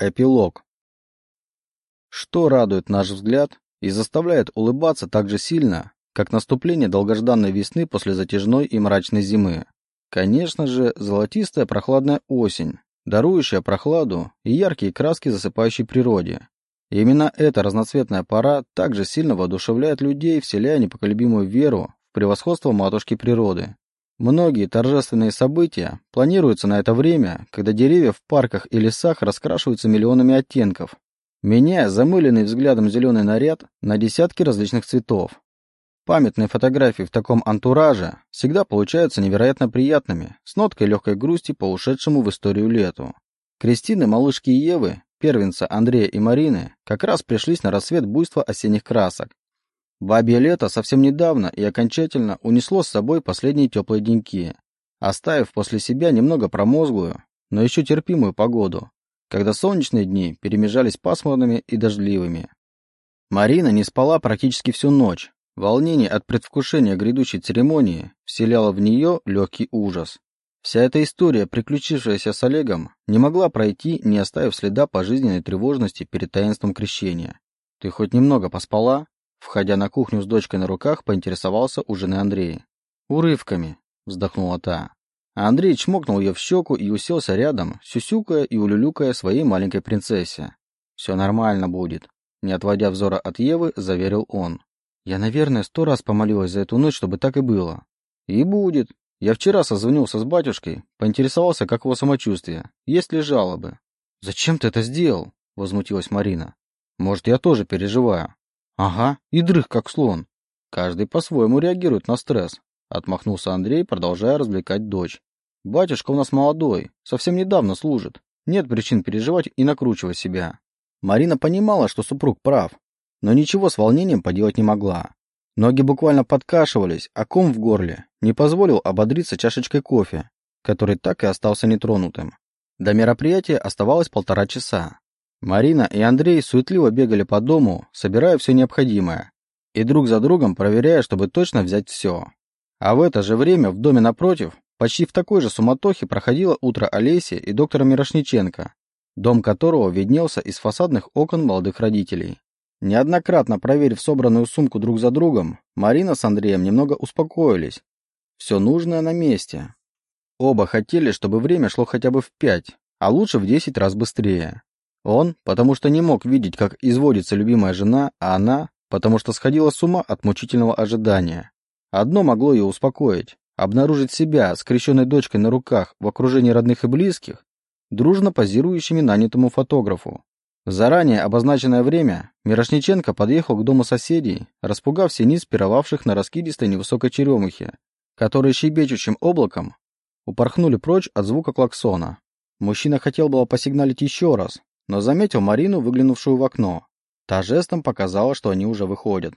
Эпилог. Что радует наш взгляд и заставляет улыбаться так же сильно, как наступление долгожданной весны после затяжной и мрачной зимы? Конечно же, золотистая прохладная осень, дарующая прохладу и яркие краски засыпающей природе. И именно эта разноцветная пора также сильно воодушевляет людей, вселяя непоколебимую веру в превосходство матушки природы. Многие торжественные события планируются на это время, когда деревья в парках и лесах раскрашиваются миллионами оттенков, меняя замыленный взглядом зеленый наряд на десятки различных цветов. Памятные фотографии в таком антураже всегда получаются невероятно приятными, с ноткой легкой грусти по ушедшему в историю лету. Кристины, малышки Евы, первенца Андрея и Марины, как раз пришлись на рассвет буйства осенних красок, Бабье лето совсем недавно и окончательно унесло с собой последние теплые деньки, оставив после себя немного промозглую, но еще терпимую погоду, когда солнечные дни перемежались пасмурными и дождливыми. Марина не спала практически всю ночь. Волнение от предвкушения грядущей церемонии вселяло в нее легкий ужас. Вся эта история, приключившаяся с Олегом, не могла пройти, не оставив следа пожизненной тревожности перед таинством крещения. «Ты хоть немного поспала?» Входя на кухню с дочкой на руках, поинтересовался у жены Андрей. «Урывками», — вздохнула та. А Андрей чмокнул ее в щеку и уселся рядом, сюсюкая и улюлюкая своей маленькой принцессе. «Все нормально будет», — не отводя взора от Евы, заверил он. «Я, наверное, сто раз помолилась за эту ночь, чтобы так и было». «И будет. Я вчера созвонился с батюшкой, поинтересовался, как его самочувствие, есть ли жалобы». «Зачем ты это сделал?» — возмутилась Марина. «Может, я тоже переживаю. Ага, и дрых как слон. Каждый по-своему реагирует на стресс. Отмахнулся Андрей, продолжая развлекать дочь. Батюшка у нас молодой, совсем недавно служит. Нет причин переживать и накручивать себя. Марина понимала, что супруг прав, но ничего с волнением поделать не могла. Ноги буквально подкашивались, а ком в горле не позволил ободриться чашечкой кофе, который так и остался нетронутым. До мероприятия оставалось полтора часа. Марина и Андрей суетливо бегали по дому, собирая все необходимое, и друг за другом проверяя, чтобы точно взять все. А в это же время в доме напротив, почти в такой же суматохе, проходило утро Олеси и доктора Мирошниченко, дом которого виднелся из фасадных окон молодых родителей. Неоднократно проверив собранную сумку друг за другом, Марина с Андреем немного успокоились. Все нужное на месте. Оба хотели, чтобы время шло хотя бы в пять, а лучше в десять раз быстрее. Он, потому что не мог видеть, как изводится любимая жена, а она, потому что сходила с ума от мучительного ожидания. Одно могло ее успокоить – обнаружить себя, скрещенной дочкой на руках, в окружении родных и близких, дружно позирующими нанятому фотографу. В заранее обозначенное время Мирошниченко подъехал к дому соседей, распугав синиц, пировавших на раскидистой невысокой черемухе, которые щебечущим облаком упорхнули прочь от звука клаксона. Мужчина хотел было посигналить еще раз, но заметил Марину, выглянувшую в окно. Та жестом показала, что они уже выходят.